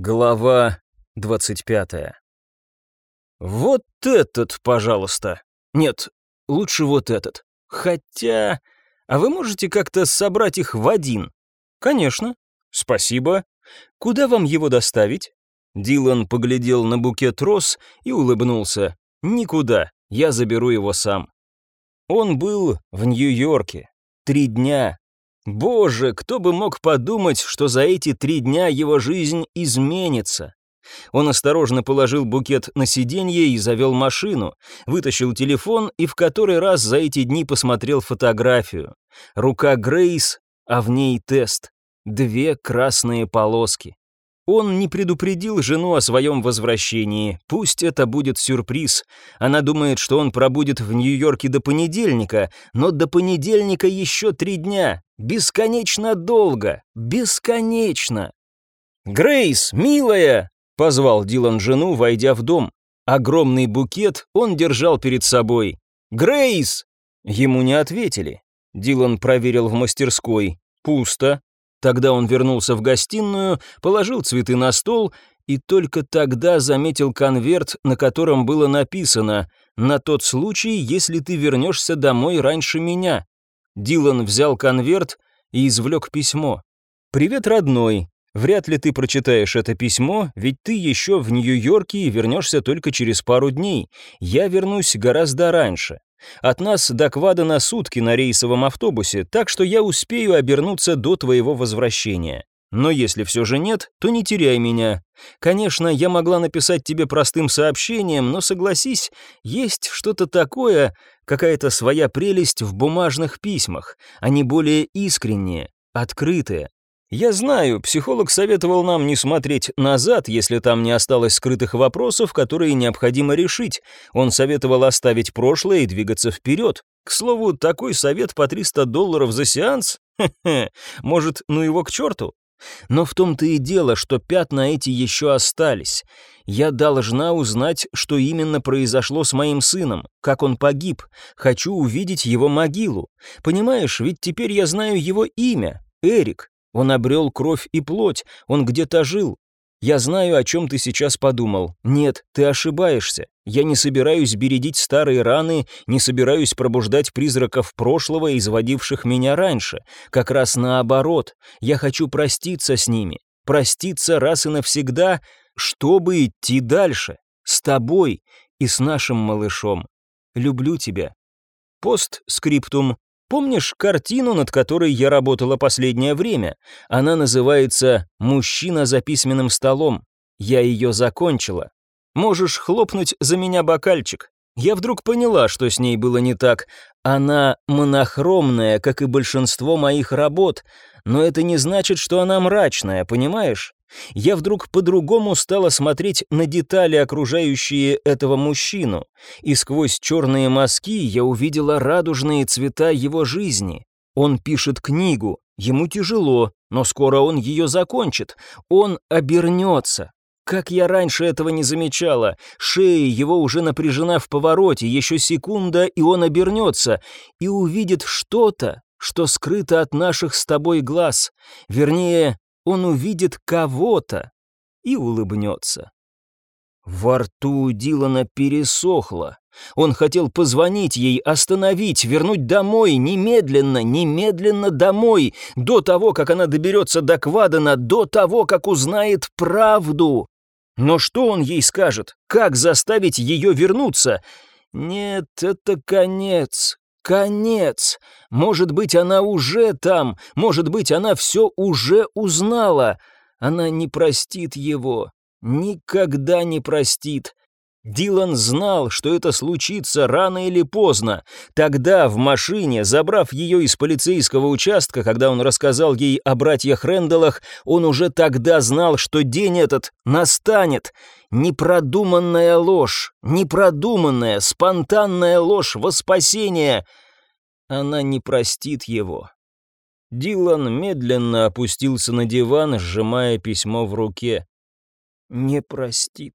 Глава 25. Вот этот, пожалуйста. Нет, лучше вот этот. Хотя... А вы можете как-то собрать их в один? Конечно. Спасибо. Куда вам его доставить? Дилан поглядел на букет роз и улыбнулся. Никуда, я заберу его сам. Он был в Нью-Йорке. Три дня, Боже, кто бы мог подумать, что за эти три дня его жизнь изменится. Он осторожно положил букет на сиденье и завел машину, вытащил телефон и в который раз за эти дни посмотрел фотографию. Рука Грейс, а в ней тест. Две красные полоски. Он не предупредил жену о своем возвращении. Пусть это будет сюрприз. Она думает, что он пробудет в Нью-Йорке до понедельника, но до понедельника еще три дня. Бесконечно долго. Бесконечно. «Грейс, милая!» — позвал Дилан жену, войдя в дом. Огромный букет он держал перед собой. «Грейс!» Ему не ответили. Дилан проверил в мастерской. Пусто. Тогда он вернулся в гостиную, положил цветы на стол и только тогда заметил конверт, на котором было написано «На тот случай, если ты вернешься домой раньше меня». Дилан взял конверт и извлек письмо. «Привет, родной. Вряд ли ты прочитаешь это письмо, ведь ты еще в Нью-Йорке и вернешься только через пару дней. Я вернусь гораздо раньше. От нас до Квада на сутки на рейсовом автобусе, так что я успею обернуться до твоего возвращения. Но если все же нет, то не теряй меня. Конечно, я могла написать тебе простым сообщением, но согласись, есть что-то такое, какая-то своя прелесть в бумажных письмах. Они более искренние, открытые. Я знаю, психолог советовал нам не смотреть назад, если там не осталось скрытых вопросов, которые необходимо решить. Он советовал оставить прошлое и двигаться вперед. К слову, такой совет по 300 долларов за сеанс? Хе-хе, может, ну его к черту? Но в том-то и дело, что пятна эти еще остались. Я должна узнать, что именно произошло с моим сыном, как он погиб. Хочу увидеть его могилу. Понимаешь, ведь теперь я знаю его имя — Эрик. Он обрел кровь и плоть, он где-то жил. Я знаю, о чем ты сейчас подумал. Нет, ты ошибаешься. Я не собираюсь бередить старые раны, не собираюсь пробуждать призраков прошлого, изводивших меня раньше. Как раз наоборот. Я хочу проститься с ними. Проститься раз и навсегда, чтобы идти дальше. С тобой и с нашим малышом. Люблю тебя. Постскриптум. Помнишь картину, над которой я работала последнее время? Она называется «Мужчина за письменным столом». Я ее закончила. Можешь хлопнуть за меня бокальчик. Я вдруг поняла, что с ней было не так. Она монохромная, как и большинство моих работ, но это не значит, что она мрачная, понимаешь? Я вдруг по-другому стала смотреть на детали, окружающие этого мужчину, и сквозь черные мазки я увидела радужные цвета его жизни. Он пишет книгу, ему тяжело, но скоро он ее закончит, он обернется. Как я раньше этого не замечала, шея его уже напряжена в повороте, еще секунда, и он обернется, и увидит что-то, что скрыто от наших с тобой глаз, вернее, он увидит кого-то и улыбнется. Во рту у Дилана пересохло. Он хотел позвонить ей, остановить, вернуть домой, немедленно, немедленно домой, до того, как она доберется до Квадена, до того, как узнает правду. Но что он ей скажет? Как заставить ее вернуться? Нет, это конец. Конец! Может быть, она уже там, может быть, она все уже узнала. Она не простит его, никогда не простит. Дилан знал, что это случится рано или поздно. Тогда, в машине, забрав ее из полицейского участка, когда он рассказал ей о братьях Рэндаллах, он уже тогда знал, что день этот настанет. Непродуманная ложь, непродуманная, спонтанная ложь во спасение. Она не простит его. Дилан медленно опустился на диван, сжимая письмо в руке. Не простит.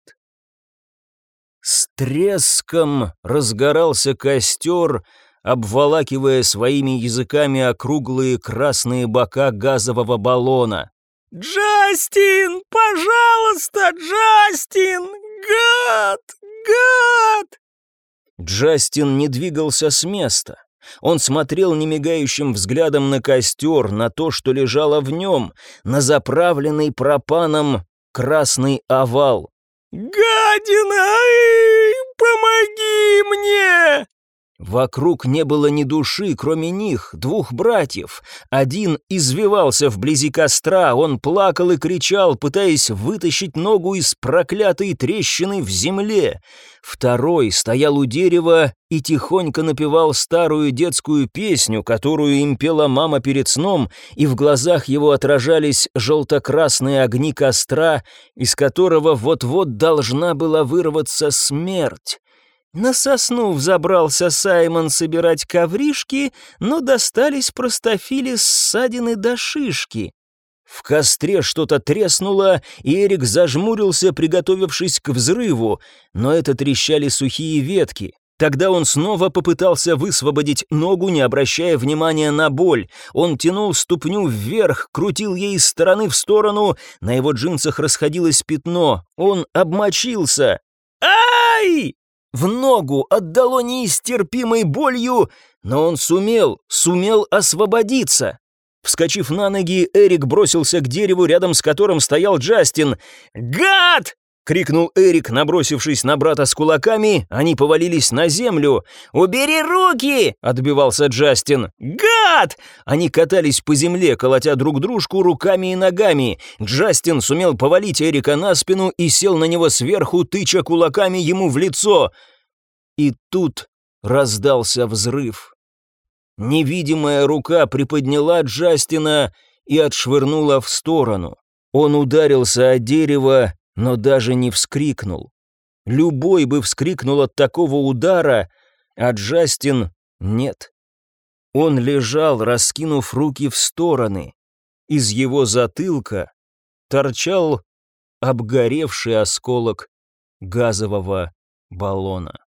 С треском разгорался костер, обволакивая своими языками округлые красные бока газового баллона. «Джастин, пожалуйста!» Джастин! Гад! Гад!» Джастин не двигался с места. Он смотрел немигающим взглядом на костер, на то, что лежало в нем, на заправленный пропаном красный овал. «Гадина! Помоги мне!» Вокруг не было ни души, кроме них, двух братьев. Один извивался вблизи костра, он плакал и кричал, пытаясь вытащить ногу из проклятой трещины в земле. Второй стоял у дерева и тихонько напевал старую детскую песню, которую им пела мама перед сном, и в глазах его отражались желто-красные огни костра, из которого вот-вот должна была вырваться смерть. На сосну взобрался Саймон собирать ковришки, но достались простофили ссадины до шишки. В костре что-то треснуло, и Эрик зажмурился, приготовившись к взрыву, но это трещали сухие ветки. Тогда он снова попытался высвободить ногу, не обращая внимания на боль. Он тянул ступню вверх, крутил ей из стороны в сторону, на его джинсах расходилось пятно. Он обмочился. «Ай!» В ногу отдало неистерпимой болью, но он сумел, сумел освободиться. Вскочив на ноги, Эрик бросился к дереву, рядом с которым стоял Джастин. «Гад!» — крикнул Эрик, набросившись на брата с кулаками, они повалились на землю. «Убери руки!» — отбивался Джастин. «Гад!» Они катались по земле, колотя друг дружку руками и ногами. Джастин сумел повалить Эрика на спину и сел на него сверху, тыча кулаками ему в лицо. И тут раздался взрыв. Невидимая рука приподняла Джастина и отшвырнула в сторону. Он ударился о дерево, но даже не вскрикнул. Любой бы вскрикнул от такого удара, а Джастин нет. Он лежал, раскинув руки в стороны. Из его затылка торчал обгоревший осколок газового баллона.